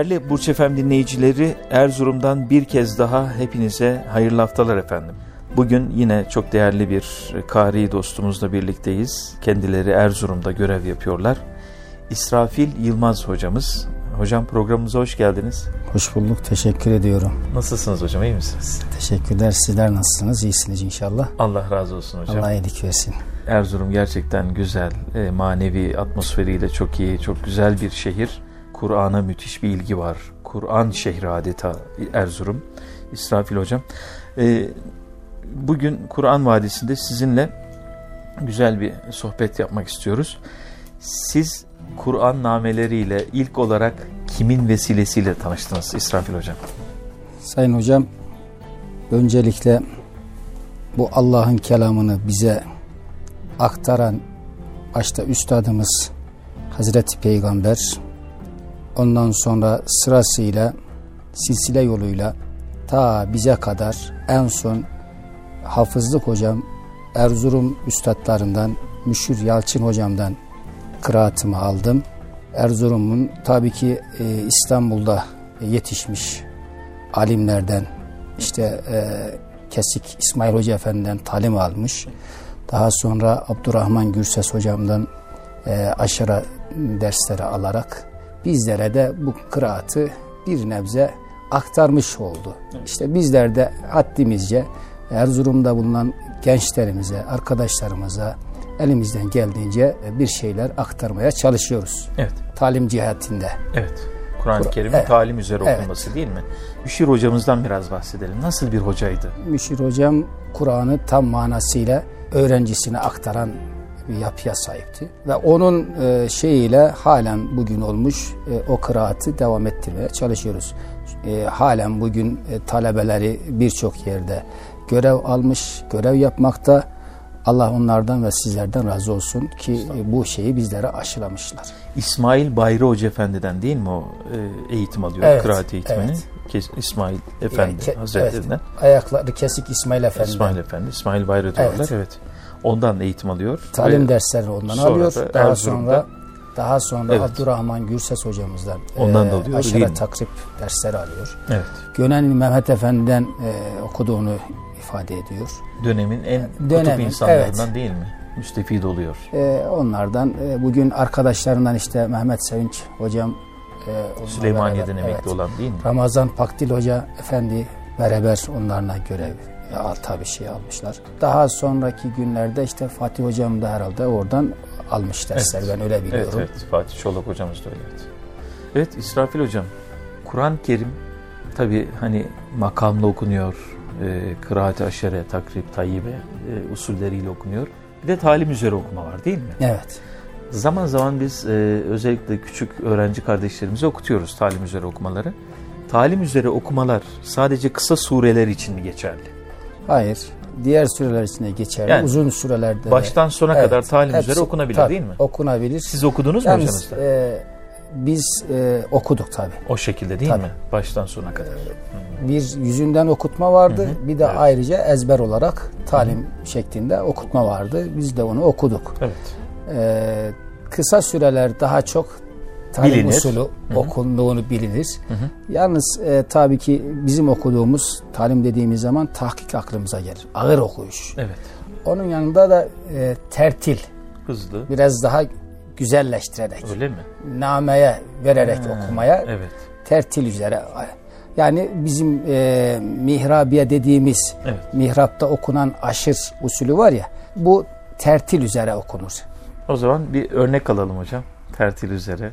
Değerli Burç Efem dinleyicileri Erzurum'dan bir kez daha hepinize hayırlı haftalar efendim. Bugün yine çok değerli bir kari dostumuzla birlikteyiz. Kendileri Erzurum'da görev yapıyorlar. İsrafil Yılmaz hocamız. Hocam programımıza hoş geldiniz. Hoş bulduk. Teşekkür ediyorum. Nasılsınız hocam? İyi misiniz? Teşekkürler. Sizler nasılsınız? İyisiniz inşallah. Allah razı olsun hocam. Allah iyilik versin. Erzurum gerçekten güzel, e, manevi atmosferiyle çok iyi, çok güzel bir şehir. Kur'an'a müthiş bir ilgi var. Kur'an şehri adeta Erzurum. İsrafil hocam. E, bugün Kur'an Vadisi'nde sizinle güzel bir sohbet yapmak istiyoruz. Siz Kur'an nameleriyle ilk olarak kimin vesilesiyle tanıştınız İsrafil hocam? Sayın hocam, öncelikle bu Allah'ın kelamını bize aktaran başta üstadımız Hazreti Peygamber Ondan sonra sırasıyla silsile yoluyla ta bize kadar en son hafızlık hocam Erzurum üstadlarından Müşür Yalçın hocamdan kıraatımı aldım. Erzurum'un tabii ki e, İstanbul'da yetişmiş alimlerden işte e, Kesik İsmail Hoca Efendi'den talim almış. Daha sonra Abdurrahman Gürses hocamdan e, aşırı dersleri alarak bizlere de bu kıraatı bir nebze aktarmış oldu. Evet. İşte bizler de haddimizce Erzurum'da bulunan gençlerimize, arkadaşlarımıza elimizden geldiğince bir şeyler aktarmaya çalışıyoruz. Evet. Talim cihetinde. Evet. Kur'an-ı Kerim'in evet. talim üzere okunması evet. değil mi? Müşir hocamızdan biraz bahsedelim. Nasıl bir hocaydı? Müşir hocam Kur'an'ı tam manasıyla öğrencisine aktaran bir yapıya sahipti. Ve onun e, şeyiyle halen bugün olmuş e, o kıraatı devam ettirmeye çalışıyoruz. E, halen bugün e, talebeleri birçok yerde görev almış, görev yapmakta. Allah onlardan ve sizlerden razı olsun ki e, bu şeyi bizlere aşılamışlar. İsmail Bayri Hoca Efendi'den değil mi o e, eğitim alıyor, evet, kıraat eğitimini? Evet. İsmail Efendi yani, ke, Hazretlerinden. Evet, ayakları kesik İsmail Efendi. İsmail Efendi, İsmail Bayri diyorlar. Evet. evet. Ondan eğitim alıyor. Talim derslerini ondan alıyor. Da daha sonra daha sonra evet. Abdurrahman Gürses hocamızdan ondan e, da alıyor. Aşırı takrip dersleri alıyor. Evet. Gönen Mehmet Efendi'den e, okuduğunu ifade ediyor. Dönemin en Dönemin, kutup insanlarından evet. değil mi? Müstefid oluyor. E, onlardan e, bugün arkadaşlarından işte Mehmet Sevinç hocam e, Süleymaniye'den emekli evet. olan değil mi? Ramazan Pakdil Hoca Efendi beraber onlarla görev tabi şey almışlar. Daha sonraki günlerde işte Fatih hocam da herhalde oradan almış dersler evet. ben öyle biliyorum. Evet, evet Fatih Çolak hocamız da öyle. Evet, evet İsrafil hocam Kur'an-ı Kerim tabi hani makamla okunuyor, e, kıraat-ı aşere, takrib, tayyibe e, usulleriyle okunuyor. Bir de talim üzere okuma var değil mi? Evet. Zaman zaman biz e, özellikle küçük öğrenci kardeşlerimize okutuyoruz talim üzere okumaları. Talim üzere okumalar sadece kısa sureler için mi geçerli? Hayır. Diğer süreler içinde geçerli. Yani, Uzun sürelerde. Baştan sona evet, kadar talim hepsi, üzere okunabilir tabii, değil mi? Okunabilir. Siz okudunuz mu Yalnız, hocanızda? E, biz e, okuduk tabi. O şekilde değil tabii. mi? Baştan sona kadar. E, bir yüzünden okutma vardı. Hı hı. Bir de evet. ayrıca ezber olarak talim hı hı. şeklinde okutma vardı. Biz de onu okuduk. Evet. E, kısa süreler daha çok talim bilinir. usulü Hı-hı. okunduğunu bilinir. Hı-hı. Yalnız e, tabii ki bizim okuduğumuz talim dediğimiz zaman tahkik aklımıza gelir. Ağır okuyuş. Evet. Onun yanında da e, tertil. Hızlı. Biraz daha güzelleştirerek. Öyle mi? Nameye vererek ha, okumaya. Evet. Tertil üzere. Yani bizim e, mihrabiye dediğimiz Evet. mihrapta okunan aşır usulü var ya bu tertil üzere okunur. O zaman bir örnek alalım hocam. Tertil üzere.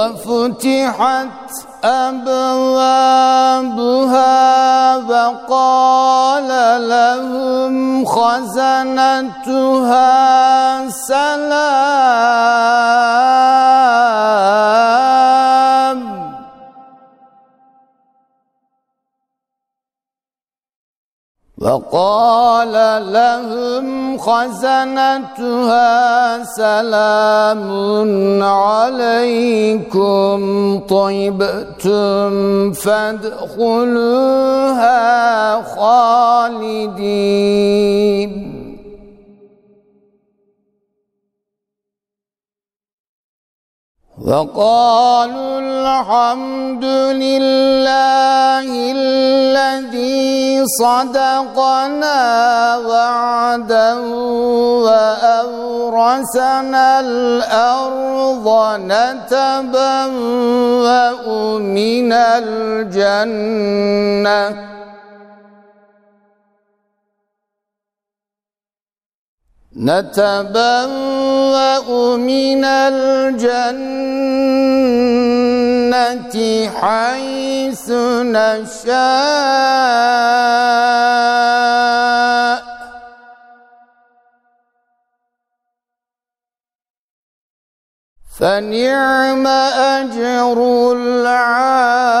وفتحت أبوابها وقال لهم خزنتها سلام. وقال لهم خزنتها سلام عليكم. طيبتم فادخلوها خالدين. وقالوا الحمد لله الذي صدقنا وعده وأورثنا الأرض نتبوأ من الجنة. نتبوأ من الجنة حيث نشاء. فنعم أجر العاملين.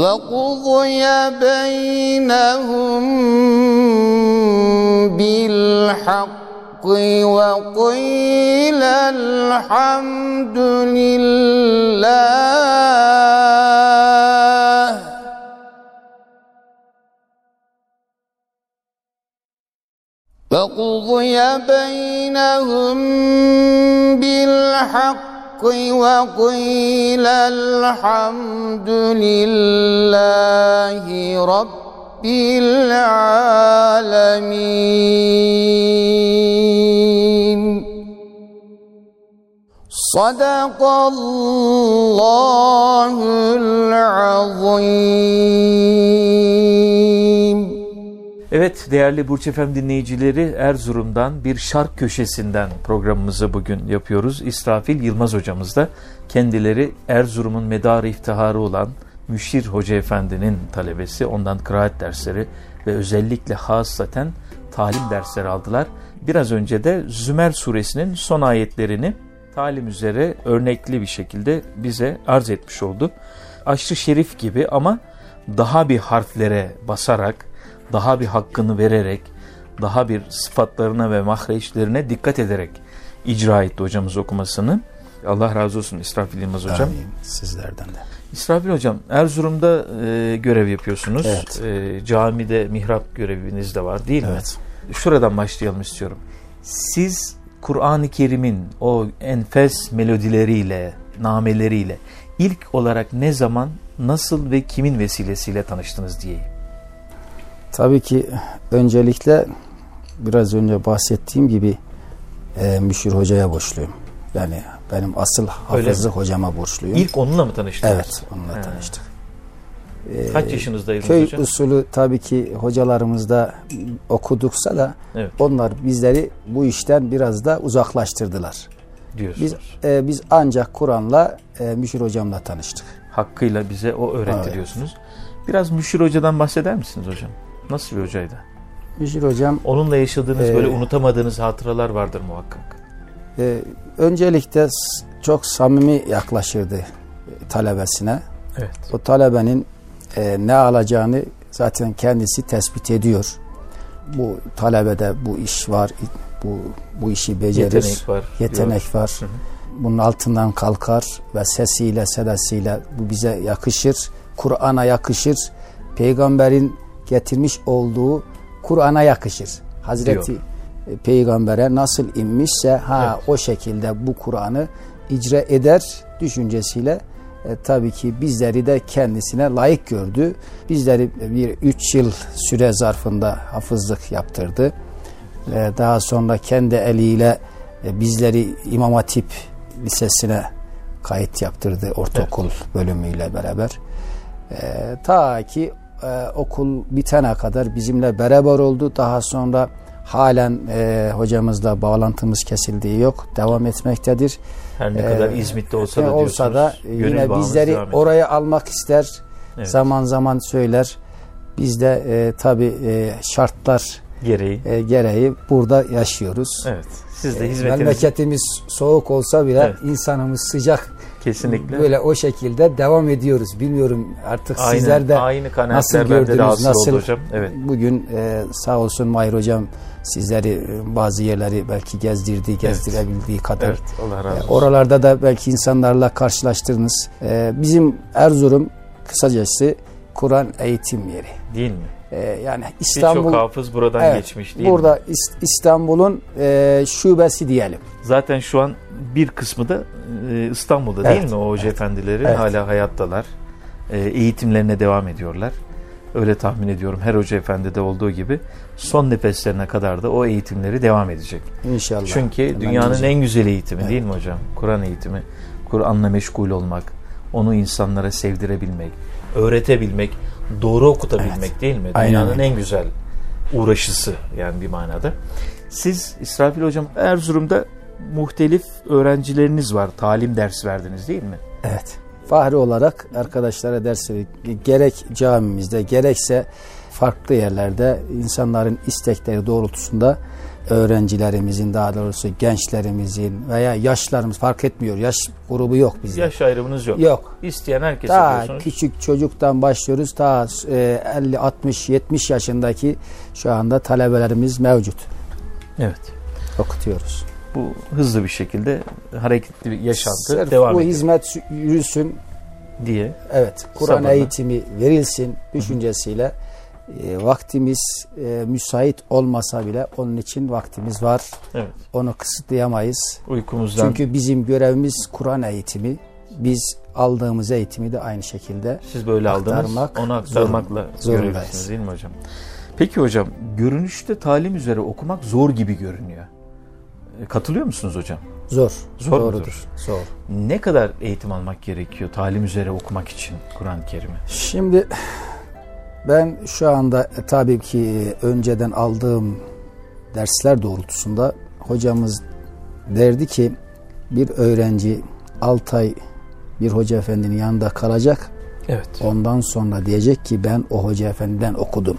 وقضي بينهم بالحق وقيل الحمد لله. وقضي بينهم بالحق وقيل الحمد لله رب العالمين. صدق الله العظيم. Evet değerli Burç Efem dinleyicileri Erzurum'dan bir şark köşesinden programımızı bugün yapıyoruz. İsrafil Yılmaz hocamız da kendileri Erzurum'un medarı iftiharı olan Müşir Hoca Efendi'nin talebesi. Ondan kıraat dersleri ve özellikle hasaten talim dersleri aldılar. Biraz önce de Zümer suresinin son ayetlerini talim üzere örnekli bir şekilde bize arz etmiş oldu. Aşrı şerif gibi ama daha bir harflere basarak daha bir hakkını vererek, daha bir sıfatlarına ve mahreçlerine dikkat ederek icra etti hocamız okumasını. Allah razı olsun İsrafil Yılmaz hocam. Amin. Sizlerden de. İsrafil hocam Erzurum'da e, görev yapıyorsunuz. Evet. E, camide mihrap göreviniz de var değil Evet. mi? Şuradan başlayalım istiyorum. Siz Kur'an-ı Kerim'in o enfes melodileriyle, nameleriyle ilk olarak ne zaman, nasıl ve kimin vesilesiyle tanıştınız diyeyim. Tabii ki öncelikle biraz önce bahsettiğim gibi e, Müşir Hoca'ya borçluyum. Yani benim asıl hafızı hocama borçluyum. İlk onunla mı tanıştınız? Evet, onunla He. tanıştık. Ee, Kaç yaşınızdaydınız Köy hocam? usulü tabii ki hocalarımızda okuduksa da Evet. onlar bizleri bu işten biraz da uzaklaştırdılar. Diyorsunuz. Biz e, biz ancak Kur'an'la e, Müşir hocamla tanıştık. Hakkıyla bize o öğretti Evet. diyorsunuz. Biraz Müşir Hoca'dan bahseder misiniz hocam? Nasıl bir hocaydı? Müşir hocam Onunla yaşadığınız Ee, böyle unutamadığınız hatıralar vardır muhakkak. e, öncelikle çok samimi yaklaşırdı e, talebesine. Evet. O talebenin e, ne alacağını zaten kendisi tespit ediyor. Bu talebede bu iş var, bu bu işi becerir. Yetenek var. yetenek var. Hı hı. Bunun altından kalkar ve sesiyle, sedasıyla bu bize yakışır. Kur'an'a yakışır. Peygamberin getirmiş olduğu Kur'an'a yakışır. Hazreti e, Peygamber'e nasıl inmişse ha Evet. o şekilde bu Kur'an'ı icra eder düşüncesiyle e, tabii ki bizleri de kendisine layık gördü. Bizleri bir üç yıl süre zarfında hafızlık yaptırdı. E, daha sonra kendi eliyle e, bizleri İmam Hatip Lisesi'ne kayıt yaptırdı ortaokul bölümüyle beraber. E, ta ki e, okul bitene kadar bizimle beraber oldu. Daha sonra halen e, hocamızla bağlantımız kesildiği yok. Devam etmektedir. Her ne kadar Ee, İzmit'te olsa E, da olsa da yine bizleri oraya almak ister. Evet. Zaman zaman söyler. Biz de e, tabii e, şartlar gereği. e, gereği burada yaşıyoruz. Evet. Siz de E, hizmetinizi Memleketimiz soğuk olsa bile Evet. insanımız sıcak. Kesinlikle Böyle o şekilde devam ediyoruz. Bilmiyorum artık aynı, sizler de aynı nasıl gördünüz, nasıl hocam. Evet. bugün e, sağ olsun Mahir hocam sizleri e, bazı yerleri belki gezdirdi, gezdirebildiği kadar. Evet. Allah razı E. Oralarda da belki insanlarla karşılaştırdınız. E, bizim Erzurum kısacası Kur'an eğitim yeri. Değil mi? E, yani Birçok İstanbul hafız buradan Evet, geçmiş değil mi? burada İs- İstanbul'un e, şubesi diyelim. Zaten şu an bir kısmı da e, İstanbul'da değil Evet, mi o hoca efendileri? Evet. Hala hayattalar. E, eğitimlerine devam ediyorlar. Öyle tahmin ediyorum her hoca efendide olduğu gibi son nefeslerine kadar da o eğitimleri devam edecek. İnşallah. Çünkü Hemen dünyanın diyeceğim. en güzel eğitimi Evet. değil mi hocam? Kur'an eğitimi. Kur'an'la meşgul olmak, onu insanlara sevdirebilmek, öğretebilmek, doğru okutabilmek değil mi? Aynen Dünyanın öyle. en güzel uğraşısı yani bir manada. Siz İsrafil hocam Erzurum'da muhtelif öğrencileriniz var. Talim ders verdiniz değil mi? Evet. Fahri olarak arkadaşlara ders verdik. Gerek camimizde gerekse farklı yerlerde insanların istekleri doğrultusunda öğrencilerimizin daha doğrusu gençlerimizin veya yaşlarımız fark etmiyor. Yaş grubu yok bizde. Yaş ayrımınız yok. Yok. İsteyen herkes Daha küçük çocuktan başlıyoruz. E, 50, 60, 70 yaşındaki şu anda talebelerimiz mevcut. Evet. Okutuyoruz. Bu hızlı bir şekilde hareketli bir yaşantı Sırf devam bu ediyor hizmet yürüsün, diye. Evet, Kur'an eğitimi verilsin düşüncesiyle e, vaktimiz e, müsait olmasa bile onun için vaktimiz var. Evet. Onu kısıtlayamayız. Uykumuzdan Çünkü bizim görevimiz Kur'an eğitimi. Biz aldığımız eğitimi de aynı şekilde Siz böyle aldınız. aktarmak Onu aktarmakla görevlisiniz değil mi hocam? Peki hocam, görünüşte talim üzere okumak zor gibi görünüyor. E, Katılıyor musunuz hocam? zor. Zor Doğrudur. mudur? Zor. Ne kadar eğitim almak gerekiyor talim üzere okumak için Kur'an-ı Kerim'i? Şimdi ben şu anda e, tabii ki önceden aldığım dersler doğrultusunda hocamız derdi ki bir öğrenci 6 ay bir hoca efendinin yanında kalacak. Evet. Ondan sonra diyecek ki ben o hoca efendiden okudum.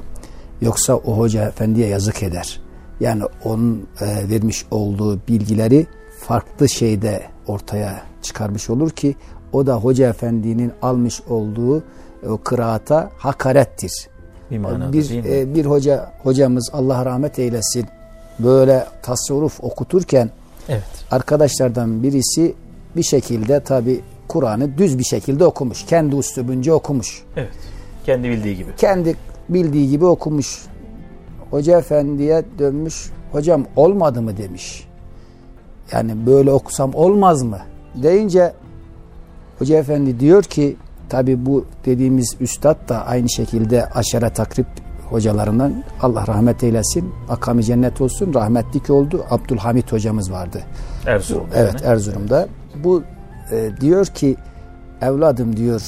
Yoksa o hoca efendiye yazık eder. Yani onun e, vermiş olduğu bilgileri farklı şeyde ortaya çıkarmış olur ki o da hoca efendinin almış olduğu e, o kıraata hakarettir. Bir manada bir e, bir hoca hocamız Allah rahmet eylesin böyle tasavvuf okuturken evet. arkadaşlardan birisi bir şekilde tabi Kur'an'ı düz bir şekilde okumuş. Kendi üslubunca okumuş. Evet. Kendi bildiği gibi. Kendi bildiği gibi okumuş. Hoca efendiye dönmüş. Hocam olmadı mı demiş. Yani böyle okusam olmaz mı? Deyince Hoca efendi diyor ki tabi bu dediğimiz üstad da aynı şekilde aşere takrip hocalarından Allah rahmet eylesin. Makamı cennet olsun. Rahmetlik oldu. Abdülhamit hocamız vardı. Erzurum. Evet. Erzurum'da. Bu e, diyor ki evladım diyor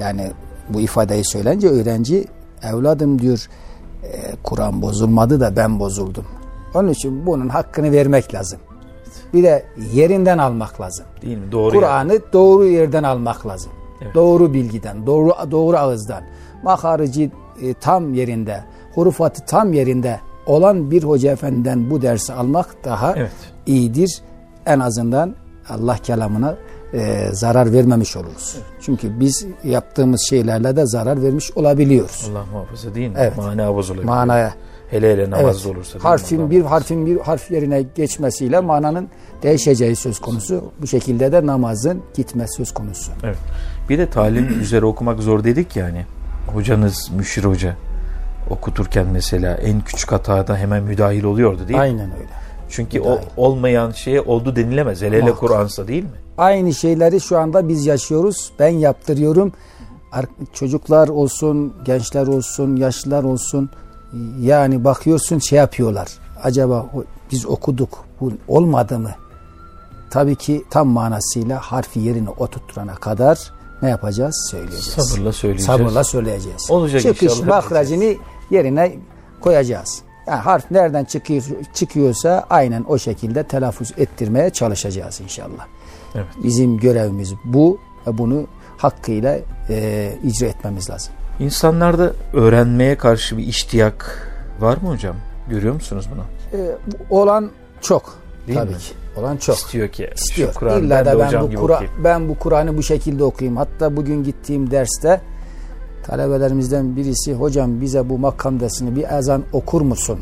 yani bu ifadeyi söylence öğrenci evladım diyor e, Kur'an bozulmadı da ben bozuldum. Onun için bunun hakkını vermek lazım. Bir de yerinden almak lazım. Değil mi? Doğru. Kur'an'ı yani. doğru yerden almak lazım. Evet. Doğru bilgiden, doğru doğru ağızdan. Maharici e, tam yerinde, hurufatı tam yerinde olan bir hoca efendiden bu dersi almak daha evet. iyidir. En azından Allah kelamına e, zarar vermemiş oluruz. Evet. Çünkü biz yaptığımız şeylerle de zarar vermiş olabiliyoruz. Allah muhafaza değil mi? Evet. Mana bozulabilir. Manaya. Hele hele namazda evet. olursa. Harfin bir harfin bir harf yerine geçmesiyle mananın değişeceği söz konusu. Bu şekilde de namazın gitmesi söz konusu. Evet. Bir de talim üzere okumak zor dedik yani. Hocanız Müşir Hoca okuturken mesela en küçük hatada hemen müdahil oluyordu değil mi? Aynen öyle. Çünkü o olmayan şeye oldu denilemez. Hele hele Kur'an'sa değil mi? Aynı şeyleri şu anda biz yaşıyoruz. Ben yaptırıyorum. Çocuklar olsun, gençler olsun, yaşlılar olsun. Yani bakıyorsun şey yapıyorlar. Acaba biz okuduk. Bu olmadı mı? Tabii ki tam manasıyla harfi yerine oturtturana kadar ne yapacağız? Söyleyeceğiz. Sabırla söyleyeceğiz. Sabırla söyleyeceğiz. Olacak Çıkış mahracını yerine koyacağız. Yani harf nereden çıkıyor, çıkıyorsa aynen o şekilde telaffuz ettirmeye çalışacağız inşallah. Evet. Bizim görevimiz bu ve bunu hakkıyla e, icra etmemiz lazım. İnsanlarda öğrenmeye karşı bir iştiyak var mı hocam? Görüyor musunuz bunu? E, olan çok. Değil Tabii mi? ki. Olan çok. İstiyor ki. İstiyor. Şu Kur'an İlla ben da ben bu, Kur'an, ben bu Kur'an'ı bu şekilde okuyayım. Hatta bugün gittiğim derste talebelerimizden birisi hocam bize bu makamdasını bir ezan okur musun?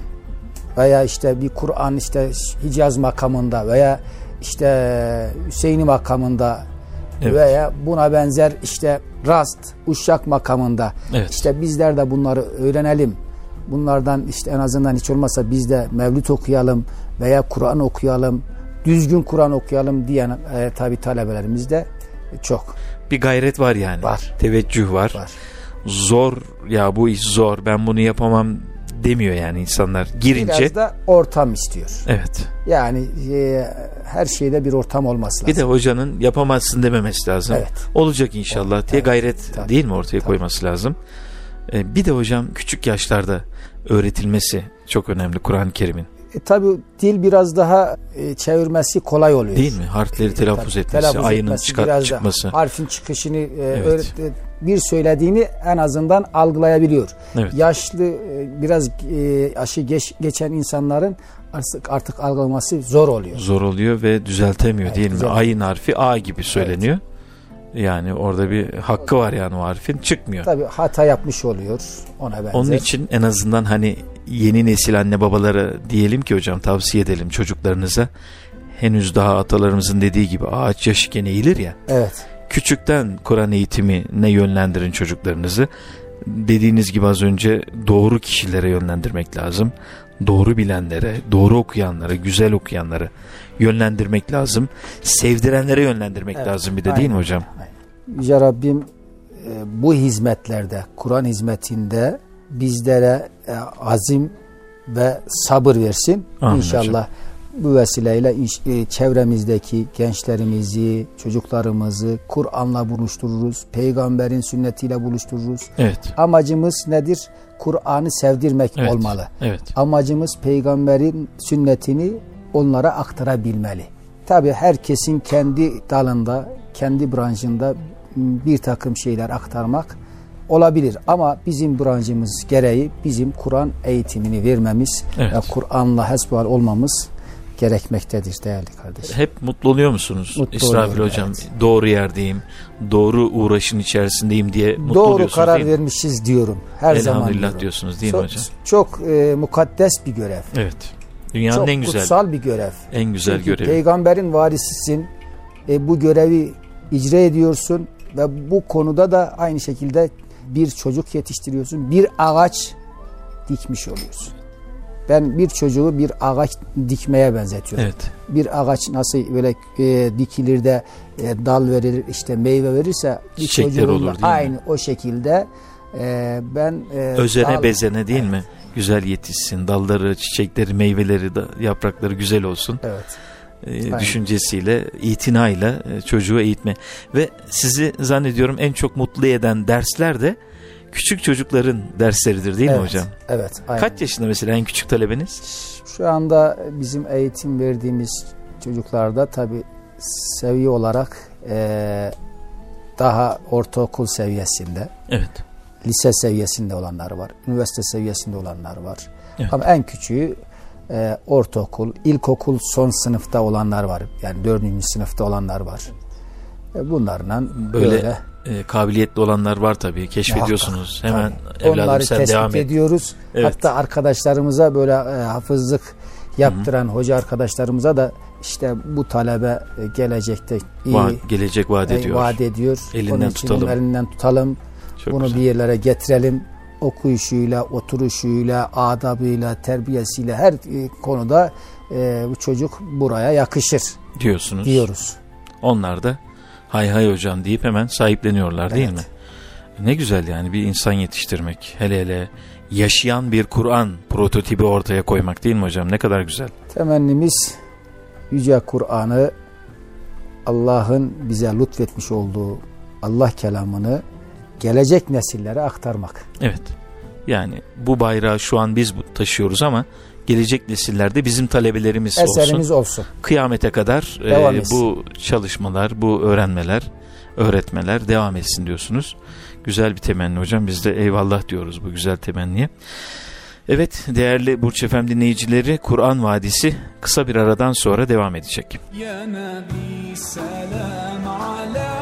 Veya işte bir Kur'an işte Hicaz makamında veya işte Hüseyin'i makamında evet. veya buna benzer işte Rast, Uşak makamında evet. işte bizler de bunları öğrenelim. Bunlardan işte en azından hiç olmazsa biz de Mevlüt okuyalım veya Kur'an okuyalım, düzgün Kur'an okuyalım diyen e, tabi talebelerimiz de çok. Bir gayret var yani. Var. Teveccüh var. var. Zor ya bu iş zor ben bunu yapamam demiyor yani insanlar girince. Biraz da ortam istiyor. Evet. Yani e, her şeyde bir ortam olması lazım. Bir de hocanın yapamazsın dememesi lazım. Evet. Olacak inşallah o, diye evet, gayret tabii, değil mi ortaya tabii. koyması lazım. E, bir de hocam küçük yaşlarda öğretilmesi çok önemli Kur'an-ı Kerim'in. E, tabi dil biraz daha e, çevirmesi kolay oluyor. Değil mi? Harfleri telaffuz etmesi, telaffuz ayının etmesi, çıkar, çıkması. Harfin çıkışını e, evet. öğret, bir söylediğini en azından algılayabiliyor. Evet. Yaşlı e, biraz e, aşı geç, geçen insanların artık artık algılaması zor oluyor. Zor oluyor ve düzeltemiyor evet, değil mi? Düzeltemiyor. Ayın harfi A gibi söyleniyor. Evet. Yani orada bir hakkı var yani o harfin çıkmıyor. Tabii hata yapmış oluyor ona benzer. Onun için en azından hani yeni nesil anne babaları diyelim ki hocam tavsiye edelim çocuklarınıza. Henüz daha atalarımızın dediği gibi ağaç yaşıken eğilir ya. Evet. Küçükten Kur'an eğitimine yönlendirin çocuklarınızı. Dediğiniz gibi az önce doğru kişilere yönlendirmek lazım. Doğru bilenlere, doğru okuyanlara, güzel okuyanlara yönlendirmek lazım. Sevdirenlere yönlendirmek evet, lazım bir de aynen, değil mi hocam? Aynen. Yüce Rabbim e, bu hizmetlerde, Kur'an hizmetinde bizlere e, azim ve sabır versin. Amin İnşallah hocam. bu vesileyle e, çevremizdeki gençlerimizi, çocuklarımızı Kur'an'la buluştururuz. Peygamberin sünnetiyle buluştururuz. Evet. Amacımız nedir? Kur'an'ı sevdirmek evet. olmalı. Evet. Amacımız peygamberin sünnetini onlara aktarabilmeli. Tabi herkesin kendi dalında, kendi branşında bir takım şeyler aktarmak olabilir. Ama bizim branşımız gereği bizim Kur'an eğitimini vermemiz evet. ve Kur'an'la hasbihal olmamız gerekmektedir değerli kardeşim. Hep mutlu oluyor musunuz mutlu İsrafil Hocam? Evet. Doğru yerdeyim, doğru uğraşın içerisindeyim diye mutlu doğru oluyorsunuz Doğru karar vermişiz diyorum. Her Elhamdülillah zaman Elhamdülillah diyorsunuz değil çok, mi hocam? Çok e, mukaddes bir görev. Evet. Dünyanın çok en güzel. kutsal bir görev. En güzel Çünkü görevi. Peygamberin varisisin. e, bu görevi icra ediyorsun ve bu konuda da aynı şekilde bir çocuk yetiştiriyorsun. Bir ağaç dikmiş oluyorsun. Ben bir çocuğu bir ağaç dikmeye benzetiyorum. Evet. Bir ağaç nasıl böyle e, dikilir de e, dal verir işte meyve verirse bir Çiçekler olur, değil mi? aynı o şekilde e, ben e, Özene dal- bezene değil mi? Güzel yetişsin. Dalları, çiçekleri, meyveleri, da, yaprakları güzel olsun. Evet. e, düşüncesiyle, itinayla e, çocuğu eğitme. Ve sizi zannediyorum en çok mutlu eden dersler de küçük çocukların dersleridir değil mi evet, hocam? Evet. Aynen. Kaç yaşında mesela en küçük talebeniz? Şu anda bizim eğitim verdiğimiz çocuklarda tabi seviye olarak e, daha ortaokul seviyesinde, Evet. Lise seviyesinde olanlar var, üniversite seviyesinde olanlar var. Evet. Ama en küçüğü e, ortaokul, ilkokul son sınıfta olanlar var. Yani dördüncü sınıfta olanlar var. E, bunlarla Böyle, böyle, e, kabiliyetli olanlar var tabii. Keşfediyorsunuz. Muhakkak, Hemen tabii. evladım Onları sen tespit devam et. ediyoruz. Evet. Hatta arkadaşlarımıza böyle e, hafızlık yaptıran hoca arkadaşlarımıza da işte bu talebe e, gelecekte iyi Va- gelecek vaat e, ediyor. vaat ediyor. Elinden Onun için tutalım. elinden tutalım. Çok Bunu güzel. bir yerlere getirelim. Okuyuşuyla, oturuşuyla, adabıyla, terbiyesiyle her e, konuda e, bu çocuk buraya yakışır diyorsunuz. diyoruz. Onlar da hay hay hocam deyip hemen sahipleniyorlar değil Evet. mi? Ne güzel yani bir insan yetiştirmek. Hele hele yaşayan bir Kur'an prototipi ortaya koymak değil mi hocam? Ne kadar güzel. Temennimiz Yüce Kur'an'ı Allah'ın bize lütfetmiş olduğu Allah kelamını gelecek nesillere aktarmak. Evet. Yani bu bayrağı şu an biz taşıyoruz ama gelecek nesillerde bizim talebelerimiz Eserimiz olsun. olsun. Kıyamete kadar e, bu çalışmalar, bu öğrenmeler, öğretmeler devam etsin diyorsunuz. Güzel bir temenni hocam. Biz de eyvallah diyoruz bu güzel temenniye. Evet değerli Burç Efem dinleyicileri Kur'an Vadisi kısa bir aradan sonra devam edecek. Ya Nabi selam ala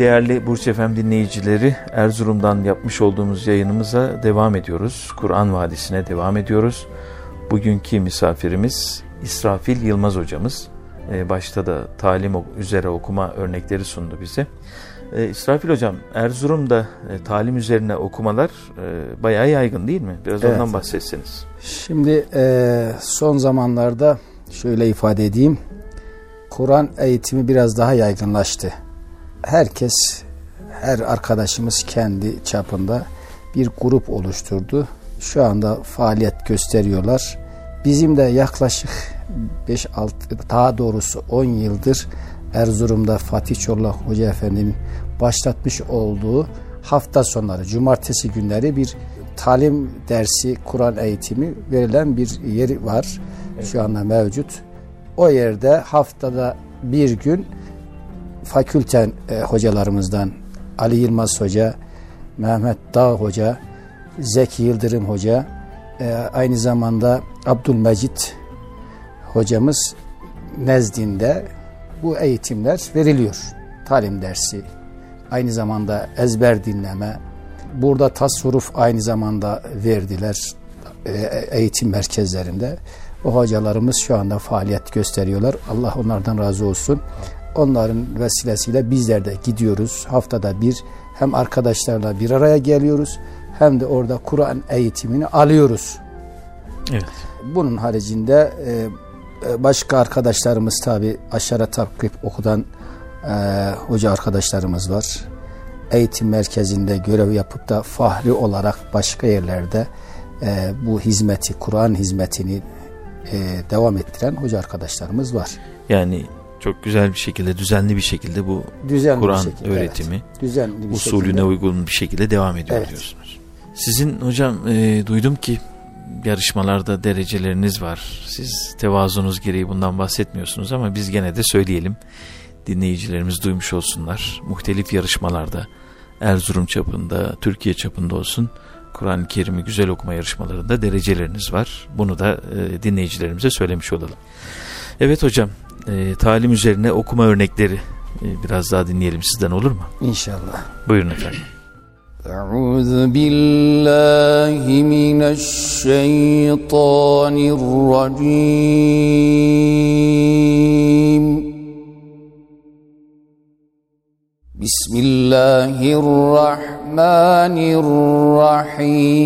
Değerli Burç Efem dinleyicileri Erzurum'dan yapmış olduğumuz yayınımıza devam ediyoruz. Kur'an Vadisi'ne devam ediyoruz. Bugünkü misafirimiz İsrafil Yılmaz hocamız. Ee, başta da talim üzere okuma örnekleri sundu bize. Ee, İsrafil hocam Erzurum'da e, talim üzerine okumalar e, bayağı yaygın değil mi? Biraz Evet. ondan bahsetseniz. Şimdi e, son zamanlarda şöyle ifade edeyim. Kur'an eğitimi biraz daha yaygınlaştı. Herkes, her arkadaşımız kendi çapında bir grup oluşturdu. Şu anda faaliyet gösteriyorlar. Bizim de yaklaşık 5-6 daha doğrusu 10 yıldır Erzurum'da Fatih Çorlak Hoca Efendi'nin başlatmış olduğu hafta sonları, cumartesi günleri bir talim dersi, Kur'an eğitimi verilen bir yeri var. Şu anda mevcut. O yerde haftada bir gün fakülten e, hocalarımızdan Ali Yılmaz Hoca, Mehmet Dağ Hoca, Zeki Yıldırım Hoca, e, aynı zamanda Abdülmecit hocamız nezdinde bu eğitimler veriliyor. Talim dersi, aynı zamanda ezber dinleme, burada tasarruf aynı zamanda verdiler e, eğitim merkezlerinde. O hocalarımız şu anda faaliyet gösteriyorlar. Allah onlardan razı olsun. Onların vesilesiyle bizler de gidiyoruz. Haftada bir hem arkadaşlarla bir araya geliyoruz hem de orada Kur'an eğitimini alıyoruz. Evet. Bunun haricinde e, e, başka arkadaşlarımız tabi aşağı takip okudan e, hoca arkadaşlarımız var. Eğitim merkezinde görev yapıp da fahri olarak başka yerlerde bu hizmeti, Kur'an hizmetini devam ettiren hoca arkadaşlarımız var. Yani çok güzel bir şekilde, düzenli bir şekilde bu Kur'an öğretimi evet. düzenli bir usulüne şekilde. uygun bir şekilde devam ediyor Evet. diyorsunuz. Sizin hocam e, duydum ki yarışmalarda dereceleriniz var. Siz tevazunuz gereği bundan bahsetmiyorsunuz ama biz gene de söyleyelim. Dinleyicilerimiz duymuş olsunlar. Muhtelif yarışmalarda Erzurum çapında, Türkiye çapında olsun Kur'an-ı Kerim'i güzel okuma yarışmalarında dereceleriniz var. Bunu da e, dinleyicilerimize söylemiş olalım. Evet hocam, e, talim üzerine okuma örnekleri e, biraz daha dinleyelim sizden olur mu? İnşallah. Buyurun efendim. أعوذ بالله من الشيطان الرجيم بسم الله الرحمن الرحيم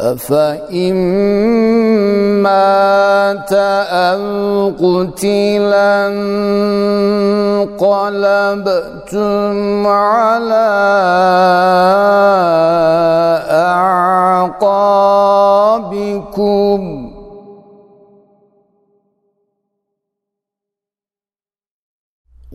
أفإن مات أو قتلا انقلبتم على أعقابكم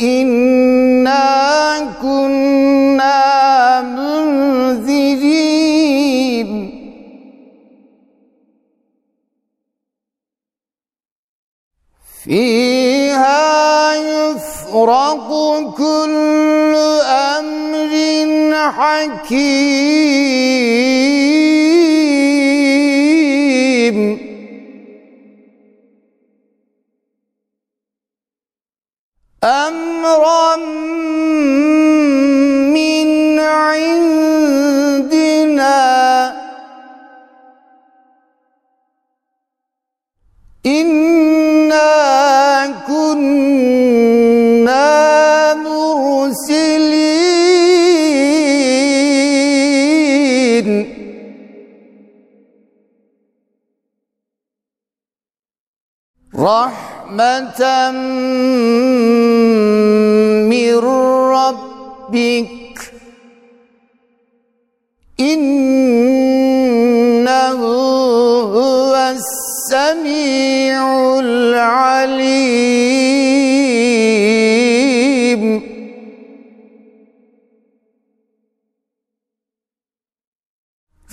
إنا كنا منذرين. فيها يفرق كل أمر حكيم.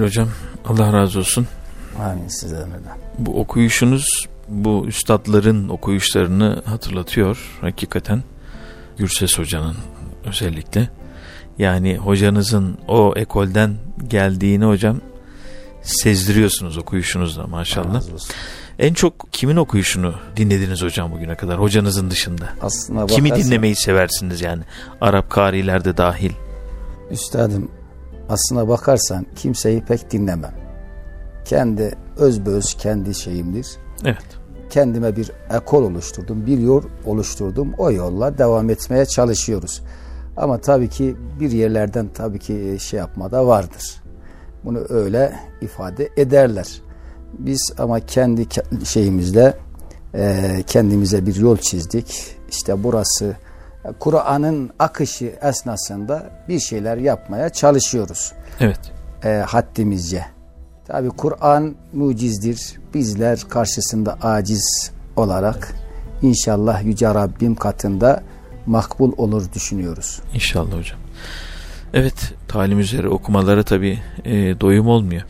İsrafil hocam Allah razı olsun. Amin sizden de. Bu okuyuşunuz bu üstadların okuyuşlarını hatırlatıyor hakikaten. Gürses hocanın özellikle. Yani hocanızın o ekolden geldiğini hocam sezdiriyorsunuz okuyuşunuzda maşallah. En çok kimin okuyuşunu dinlediniz hocam bugüne kadar hocanızın dışında? Aslına Kimi bakarsan- dinlemeyi seversiniz yani? Arap kariler de dahil. Üstadım aslına bakarsan kimseyi pek dinlemem. Kendi özbeöz kendi şeyimdir. Evet. Kendime bir ekol oluşturdum, bir yol oluşturdum. O yolla devam etmeye çalışıyoruz. Ama tabii ki bir yerlerden tabii ki şey yapmada vardır. Bunu öyle ifade ederler. Biz ama kendi ke- şeyimizde e, kendimize bir yol çizdik. İşte burası Kur'an'ın akışı esnasında bir şeyler yapmaya çalışıyoruz Evet. e, haddimizce. Tabi Kur'an mucizdir. Bizler karşısında aciz olarak inşallah Yüce Rabbim katında makbul olur düşünüyoruz. İnşallah hocam. Evet talim üzere okumalara tabi doyum olmuyor.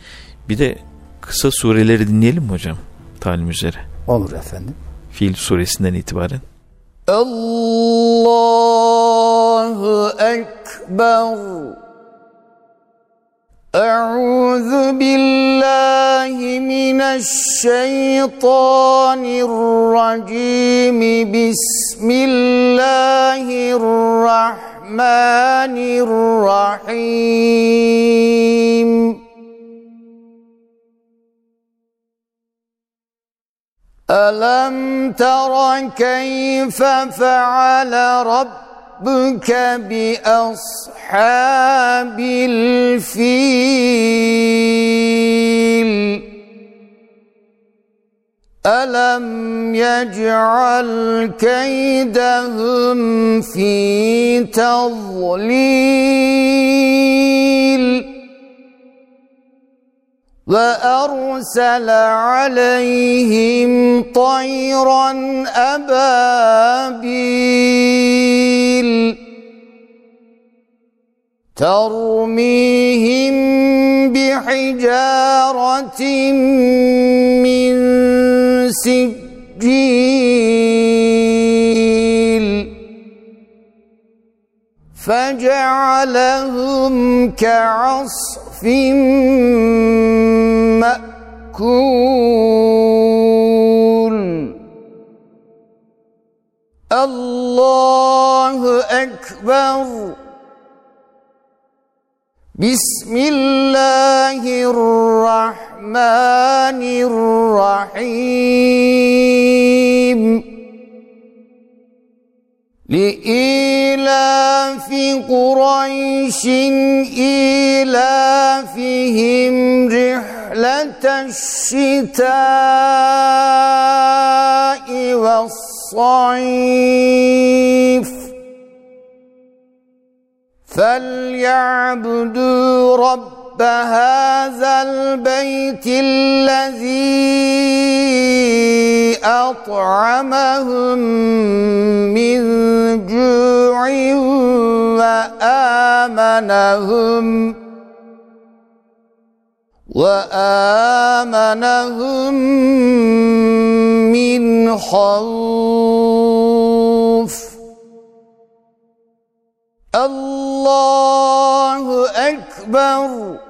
Bir de kısa sureleri dinleyelim mi hocam? Talim üzere. Olur efendim. Fil suresinden itibaren. Allahu Ekber أعوذ بالله من الشيطان الرجيم. بسم الله الرحمن الرحيم. ألم تر كيف فعل ربك بأصحاب الفيل ألم يجعل كيدهم في تضليل وأرسل عليهم طيرا أبابيل ترميهم بحجارة من سجيل فجعلهم كعصف مأكول. الله أكبر. بسم الله الرحمن الرحيم. لإيلاف قريش إيلافهم رحلة الشتاء والصيف. فليعبدوا رب هذا البيت الذي أطعمهم من جوع وآمنهم وآمنهم من خوف. الله أكبر.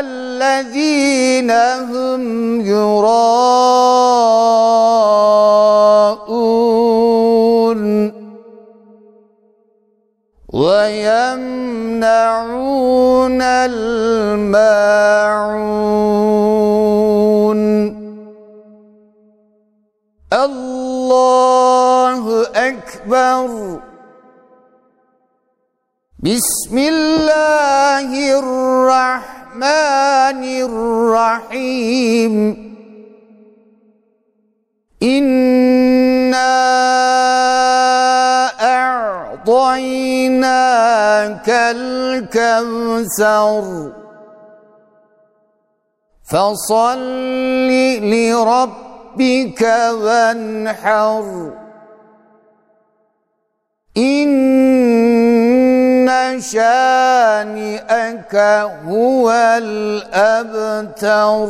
الذين هم يراءون ويمنعون الماعون الله أكبر بسم الله الرحمن الرحيم. إنا أعطيناك الكوثر. فصل لربك وانحر. إن شانئك هو الأبتر.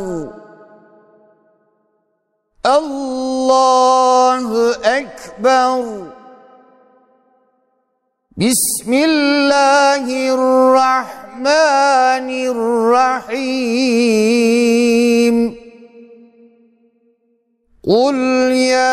الله أكبر. بسم الله الرحمن الرحيم. قل يا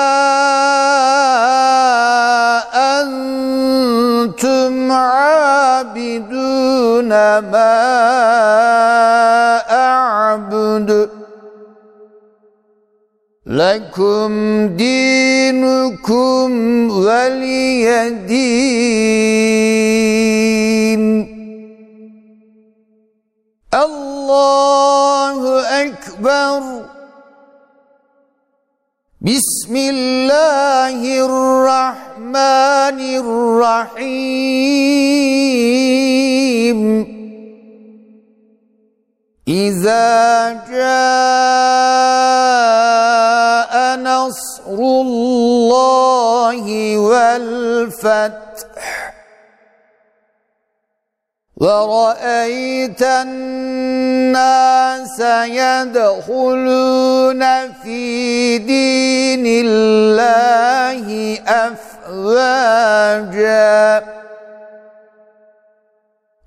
عابدون ما أعبد لكم دينكم ولي دين الله أكبر بسم الله الرحمن الرحيم. إذا جاء نصر الله والفتح ورأيت الناس يدخلون في دين الله أفواجا.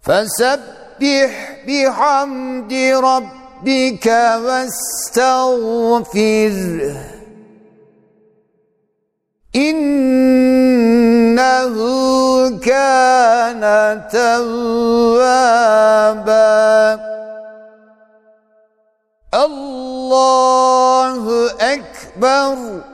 فسبح بحمد ربك واستغفره. إنه كان توابا. الله أكبر.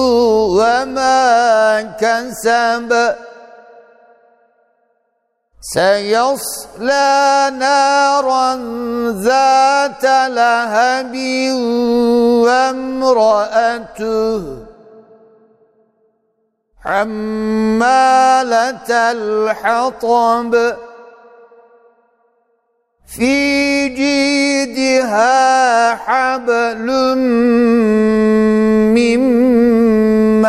وما كسب. سيصلى نارا ذات لهب وامرأته حمالة الحطب في جيدها حبل من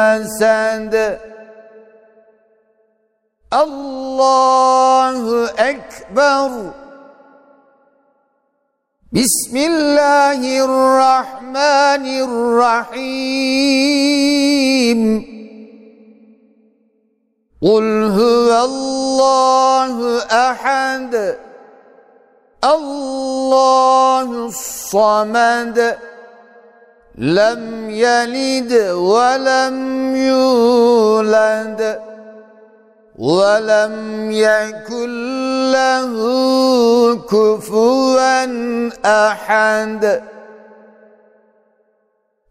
ben sende. Allahu Ekber. Bismillahirrahmanirrahim. Kul huvallahu ehad Allahu samed لم يلد ولم يولد ولم يكن له كفوا أحد.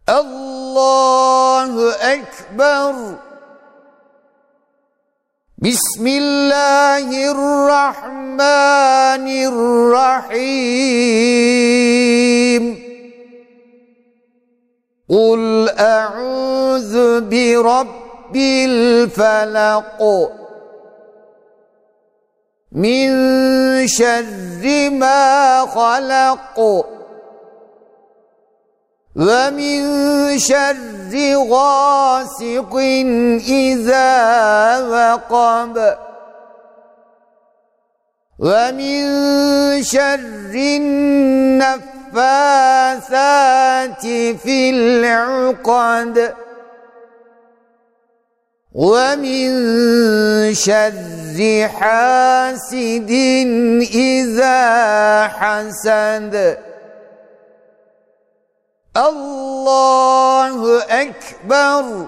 الله أكبر. بسم الله الرحمن الرحيم. قل أعوذ برب الفلق من شر ما خلق ومن شر غاسق إذا وقب ومن شر النفاثات في العقد ومن شر حاسد إذا حسد. الله أكبر.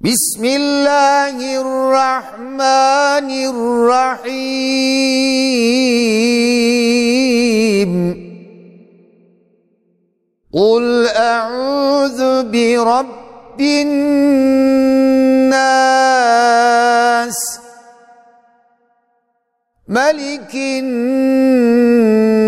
بسم الله الرحمن الرحيم. قل أعوذ برب الناس ملك الناس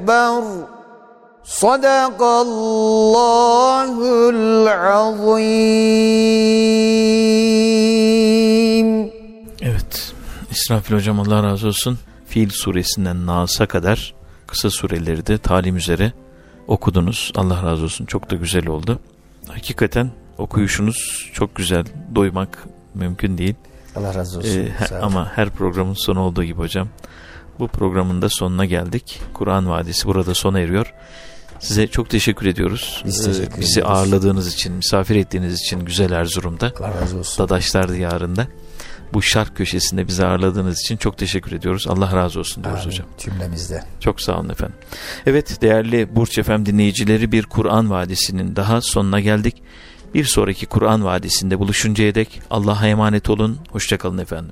أكبر صدق الله العظيم Evet. İsrafil hocam Allah razı olsun. Fil suresinden Nas'a kadar kısa sureleri de talim üzere okudunuz. Allah razı olsun. Çok da güzel oldu. Hakikaten okuyuşunuz çok güzel. Doymak mümkün değil. Allah razı olsun. Ee, he- Sağ olun. ama her programın sonu olduğu gibi hocam. bu programın da sonuna geldik. Kur'an Vadisi burada sona eriyor. Size çok teşekkür ediyoruz. Biz Ee, teşekkür Bizi ediyoruz. ağırladığınız için, misafir ettiğiniz için güzel Erzurum'da. Allah razı olsun. Dadaşlar Diyarı'nda. Bu şark köşesinde bizi ağırladığınız için çok teşekkür ediyoruz. Allah razı olsun diyoruz Amin. hocam. Cümlemizde. Çok sağ olun efendim. Evet değerli Burç Efem dinleyicileri bir Kur'an Vadisi'nin daha sonuna geldik. Bir sonraki Kur'an Vadisi'nde buluşuncaya dek Allah'a emanet olun. Hoşçakalın efendim.